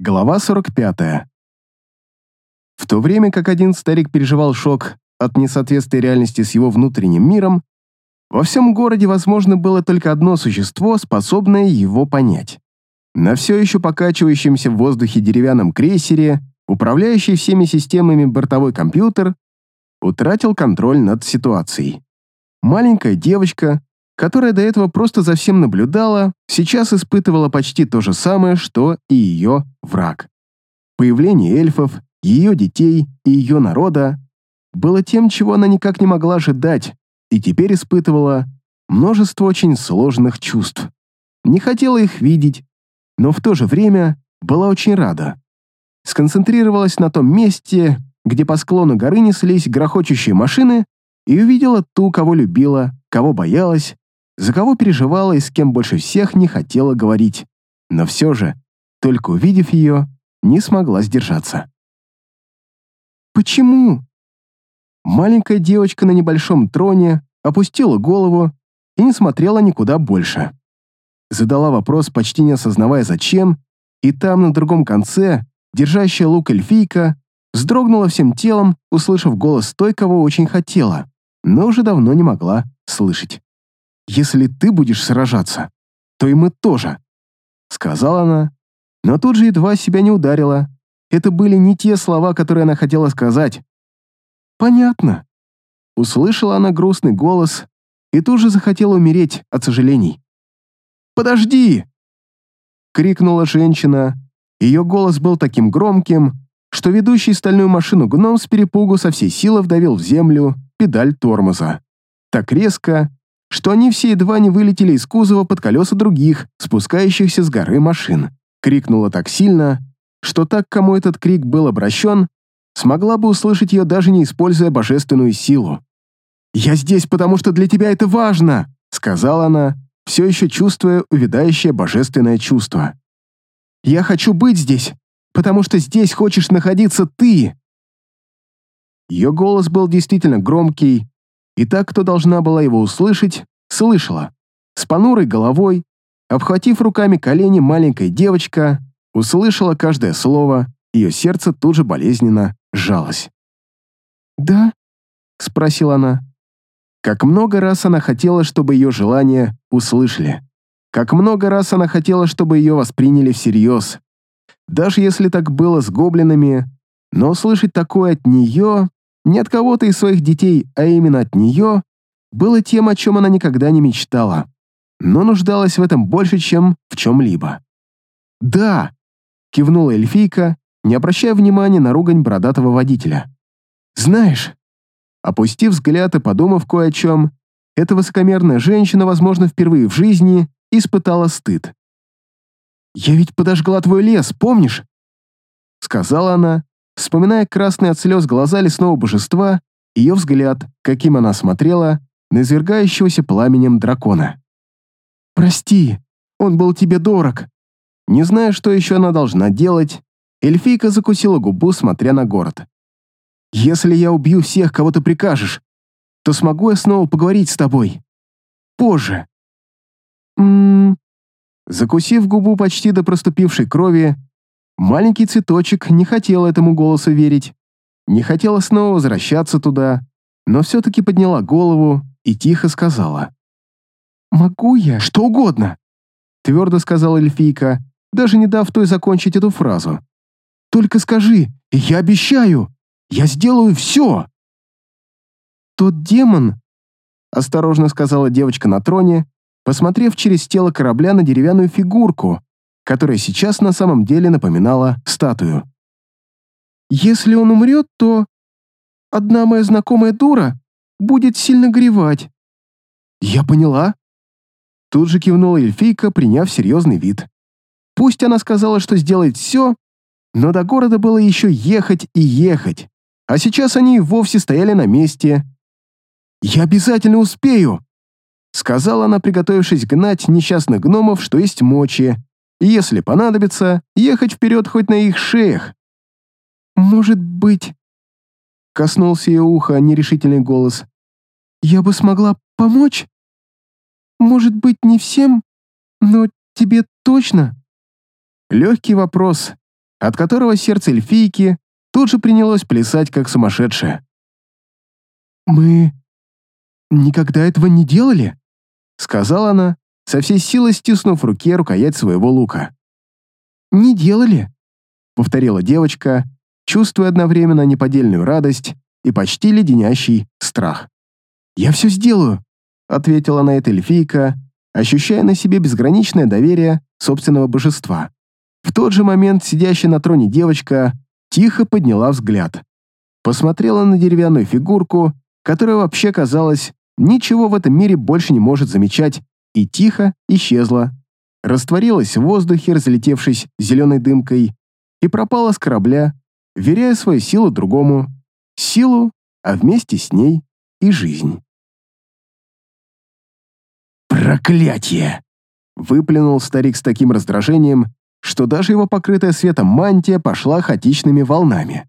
Глава 45. В то время как один старик переживал шок от несоответствия реальности с его внутренним миром, во всем городе, возможно, было только одно существо, способное его понять. На все еще покачивающемся в воздухе деревянном крейсере, управляющий всеми системами бортовой компьютер, утратил контроль над ситуацией. Маленькая девочка, которая до этого просто за всем наблюдала, сейчас испытывала почти то же самое, что и ее враг. Появление эльфов, ее детей и ее народа было тем, чего она никак не могла ожидать, и теперь испытывала множество очень сложных чувств. Не хотела их видеть, но в то же время была очень рада. Сконцентрировалась на том месте, где по склону горы неслись грохочущие машины, и увидела ту, кого любила, кого боялась, за кого переживала и с кем больше всех не хотела говорить. Но все же, только увидев ее, не смогла сдержаться. «Почему?» Маленькая девочка на небольшом троне опустила голову и не смотрела никуда больше. Задала вопрос, почти не осознавая зачем, и там, на другом конце, держащая лук эльфийка, вздрогнула всем телом, услышав голос той, кого очень хотела, но уже давно не могла слышать. Если ты будешь сражаться, то и мы тоже», — сказала она, но тут же едва себя не ударила. Это были не те слова, которые она хотела сказать. «Понятно». Услышала она грустный голос и тут же захотела умереть от сожалений. «Подожди!» — крикнула женщина. Ее голос был таким громким, что ведущий стальную машину гном с перепугу со всей силы вдавил в землю педаль тормоза. Так резко, что они все едва не вылетели из кузова под колеса других, спускающихся с горы машин. Крикнула так сильно, что так, кому этот крик был обращен, смогла бы услышать ее, даже не используя божественную силу. «Я здесь, потому что для тебя это важно!» — сказала она, все еще чувствуя увядающее божественное чувство. «Я хочу быть здесь, потому что здесь хочешь находиться ты!» Ее голос был действительно громкий, и так, кто должна была его услышать, слышала. С понурой головой, обхватив руками колени, маленькая девочка услышала каждое слово, ее сердце тут же болезненно сжалось. «Да?» — спросила она. Как много раз она хотела, чтобы ее желания услышали. Как много раз она хотела, чтобы ее восприняли всерьез. Даже если так было с гоблинами, но услышать такое от нее не от кого-то из своих детей, а именно от нее, было тем, о чем она никогда не мечтала, но нуждалась в этом больше, чем в чем-либо. «Да!» — кивнула эльфийка, не обращая внимания на ругань бородатого водителя. «Знаешь...» Опустив взгляд и подумав кое о чем, эта высокомерная женщина, возможно, впервые в жизни испытала стыд. «Я ведь подожгла твой лес, помнишь?» Сказала она, Вспоминая красные от слез глаза лесного божества, ее взгляд, каким она смотрела на извергающегося пламенем дракона. «Прости, он был тебе дорог». Не зная, что еще она должна делать, эльфийка закусила губу, смотря на город. «Если я убью всех, кого ты прикажешь, то смогу я снова поговорить с тобой. Позже». «Ммм...» Закусив губу почти до проступившей крови, Маленький цветочек не хотел этому голосу верить, не хотела снова возвращаться туда, но все-таки подняла голову и тихо сказала. «Могу я что угодно», — твердо сказала эльфийка, даже не дав той закончить эту фразу. «Только скажи, я обещаю, я сделаю все!» «Тот демон», — осторожно сказала девочка на троне, посмотрев через тело корабля на деревянную фигурку, которая сейчас на самом деле напоминала статую. «Если он умрет, то одна моя знакомая дура будет сильно горевать». «Я поняла». Тут же кивнула эльфийка, приняв серьезный вид. Пусть она сказала, что сделает все, но до города было еще ехать и ехать, а сейчас они и вовсе стояли на месте. «Я обязательно успею», — сказала она, приготовившись гнать несчастных гномов, что есть мочи, если понадобится, ехать вперед хоть на их шеях. «Может быть...» — коснулся ее уха нерешительный голос. «Я бы смогла помочь? Может быть, не всем, но тебе точно?» Легкий вопрос, от которого сердце эльфийки тут же принялось плясать, как сумасшедшее. «Мы никогда этого не делали?» — сказала она, со всей силой стиснув в руке рукоять своего лука. «Не делали», — повторила девочка, чувствуя одновременно неподдельную радость и почти леденящий страх. «Я все сделаю», — ответила на это эльфийка, ощущая на себе безграничное доверие собственного божества. В тот же момент сидящая на троне девочка тихо подняла взгляд. Посмотрела на деревянную фигурку, которая вообще, казалось, ничего в этом мире больше не может замечать, и тихо исчезла. Растворилась в воздухе, разлетевшись зеленой дымкой, и пропала с корабля, веряя свою силу другому. Силу, а вместе с ней и жизнь. «Проклятие!» — выплюнул старик с таким раздражением, что даже его покрытая светом мантия пошла хаотичными волнами.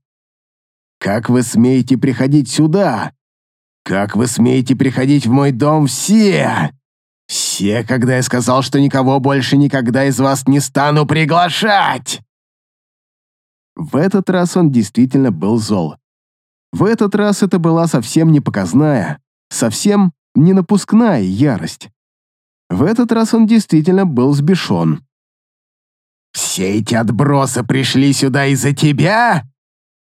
«Как вы смеете приходить сюда? Как вы смеете приходить в мой дом все? Все, когда я сказал, что никого больше никогда из вас не стану приглашать!» В этот раз он действительно был зол. В этот раз это была совсем не показная, совсем не напускная ярость. В этот раз он действительно был сбешен. «Все эти отбросы пришли сюда из-за тебя?»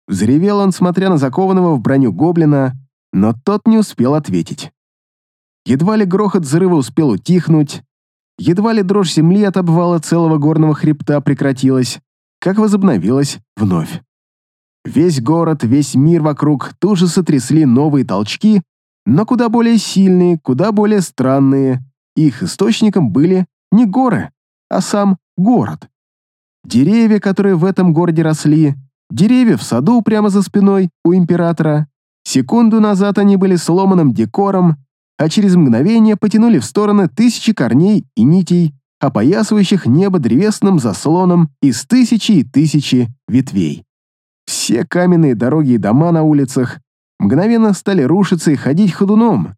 Взревел он, смотря на закованного в броню гоблина, но тот не успел ответить. Едва ли грохот взрыва успел утихнуть, едва ли дрожь земли от обвала целого горного хребта прекратилась, как возобновилась вновь. Весь город, весь мир вокруг тут же сотрясли новые толчки, но куда более сильные, куда более странные. Их источником были не горы, а сам город. Деревья, которые в этом городе росли, деревья в саду прямо за спиной у императора. Секунду назад они были сломанным декором, а через мгновение потянули в стороны тысячи корней и нитей, опоясывающих небо древесным заслоном из тысячи и тысячи ветвей. Все каменные дороги и дома на улицах мгновенно стали рушиться и ходить ходуном.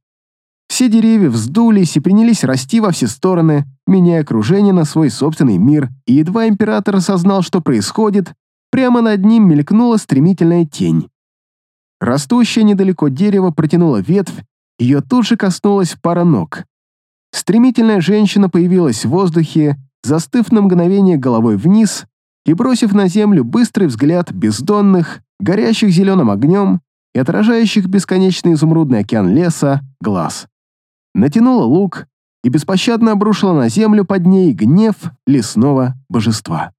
Все деревья вздулись и принялись расти во все стороны, меняя окружение на свой собственный мир, и едва император осознал, что происходит, прямо над ним мелькнула стремительная тень. Растущее недалеко дерево протянуло ветвь, ее тут же коснулась пара ног. Стремительная женщина появилась в воздухе, застыв на мгновение головой вниз и бросив на землю быстрый взгляд бездонных, горящих зеленым огнем и отражающих бесконечный изумрудный океан леса глаз натянула лук и беспощадно обрушила на землю под ней гнев лесного божества.